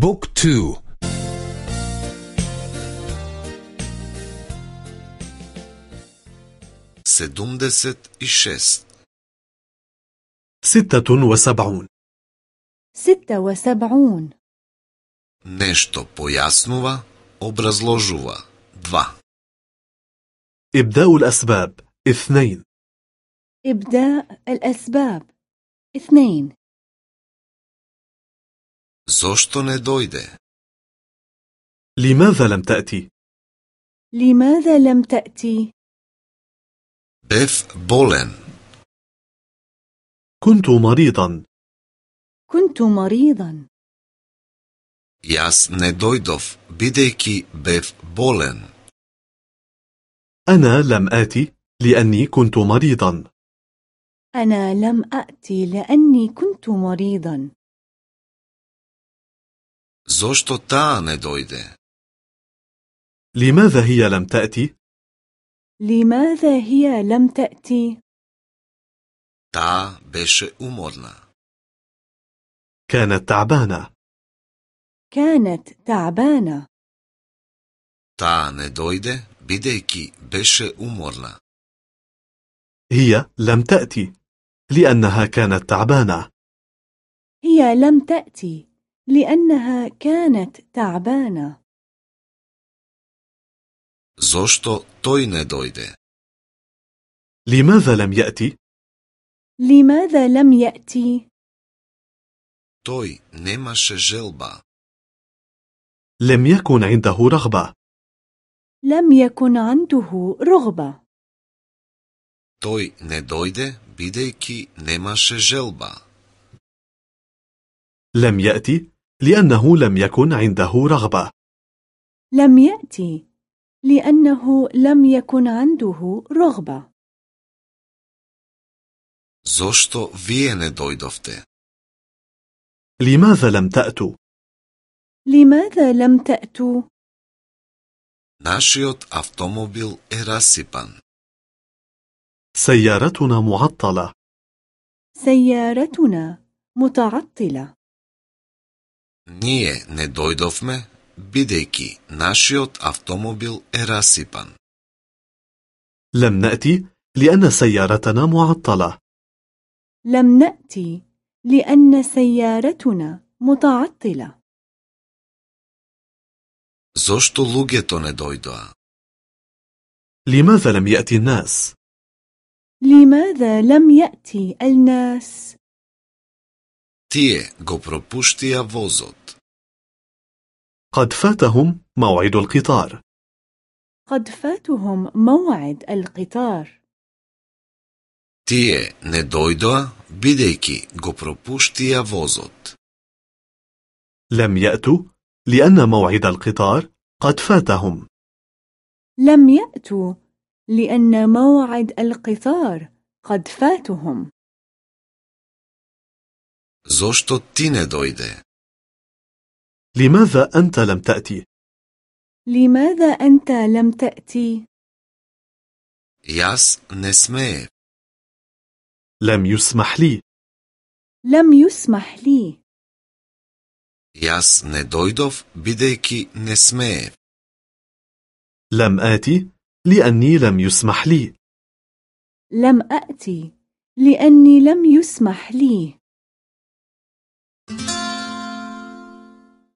بوك تو سدمدست إشست ستة وسبعون ستة وسبعون Нешто појаснува, образложува. 2. إبداء الأسباب اثنين إبداء الأسباب اثنين Зошто не дојде? لماذا لم تأتي؟ لماذا لم تأتي؟ Бев болен. كنت مريضا كنت مريضا Јас не дојдов, бидејќи бев болен. أنا لم آتي لأني كنت مريضا أنا لم أأتي لأني كنت مريضا Зошто таа не дојде? لماذا هي لم تأتي؟ لماذا هي لم تأتي؟ Таа беше уморна. كانت تعبانة كانت تعبانة Таа не дојде, бидејќи беше уморна. هي لم تأتي لأنها كانت تعبانة هي لم تأتي لأنها كانت تعبانة Зошто тој не дојде? لماذا لم يأتي؟ لماذا لم يأتي؟ Тој немаше желба. لم يكن عنده رغبة لم يكن عنده رغبة Тој не дојде, бидејќи немаше желба. لم يأتي لأنه لم يكن عنده رغبة لم يأتي لأنه لم يكن عنده رغبة Зошто вие не дојдовте? لماذا لم تأتوا؟ لماذا لم تأتوا؟ Нашиот автомобил е расипан. سيارتنا معطلة سيارتنا متعطلة Ние не дојдовме, бидејќи нашиот автомобил е расипан. لم نأتي لأن سيارتنا معطلة لم نأتي لأن سيارتنا متعطلة Зошто луѓето не дојдоа? لماذا لم يأتي الناس؟ لماذا لم يأتي الناس؟ Тие го пропуштија возот. قد فاتهم موعد القطار قد فاتهم موعد القطار Тие не дојдоа, бидејќи го пропуштија возот. لم يأتوا لأن موعد القطار قد فاتهم لم يأتوا لأن موعد القطار قد فاتهم Зошто ти не дојде? لماذا أنت لم تأتي؟ لماذا أنت لم تأتي؟ Јас не смеев. لم يسمح لي لم يسمح لي Јас не дојдов, бидејќи не смеев. لم آتي لأني لم يسمح لي لم أأتي لأني لم يسمح لي